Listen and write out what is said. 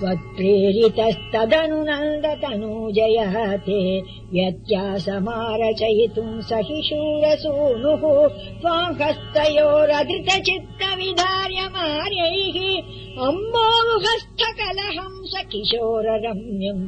त्वत्प्रेरितस्तदनुनन्दतनूजयः ते व्यत्यासमारचयितुम् स किशूरसूरुः त्वाम् हस्तयोरधृतचित्तविधार्यमार्यैः अम्बोमुखस्थकलहम् स किशोररम्यम्